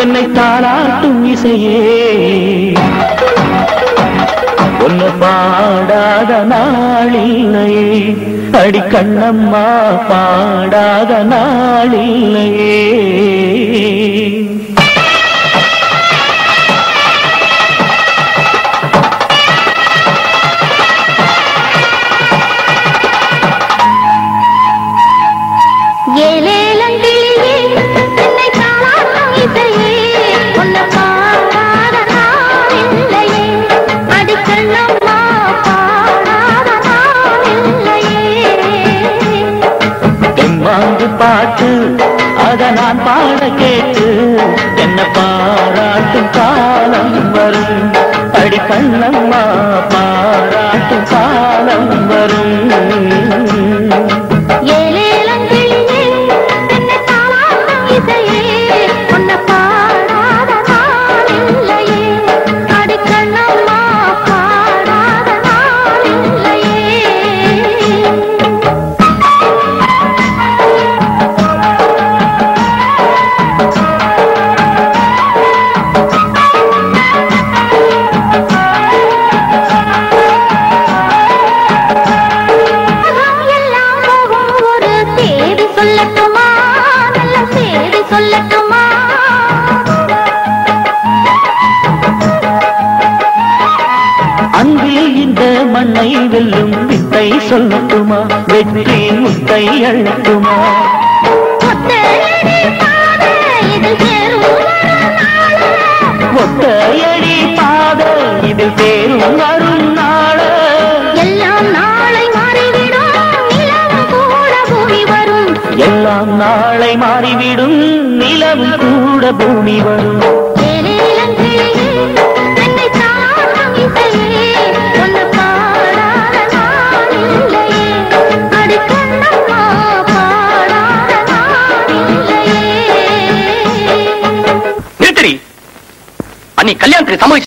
என்னை தாளாட்டும் இசையே. ஒன்னு பாடாத நாளில்லையே. அடி கண்ணம்மா பாடாத நாளில்லையே. பாட்டு அதை நான் பாட கேட்டு என்ன பாராட்டும் காலம் வரும். அடி கண்ணம்மா பாராட்டும் காலம் வரும். சொல்லட்டுமா? அன்பில் இந்த மண்ணை வெல்லும் வித்தை சொல்லட்டுமா? வெற்றி முத்தை அழட்டுமா. ஒத்தையடி பாத இதில் பேரும் வரும் நாள எல்லாம் நாளை மாறிவிடும். நிலவும் கூட பூமி வரும். அன்னி கல்யாணத்துக்கு சம்மதிச்சு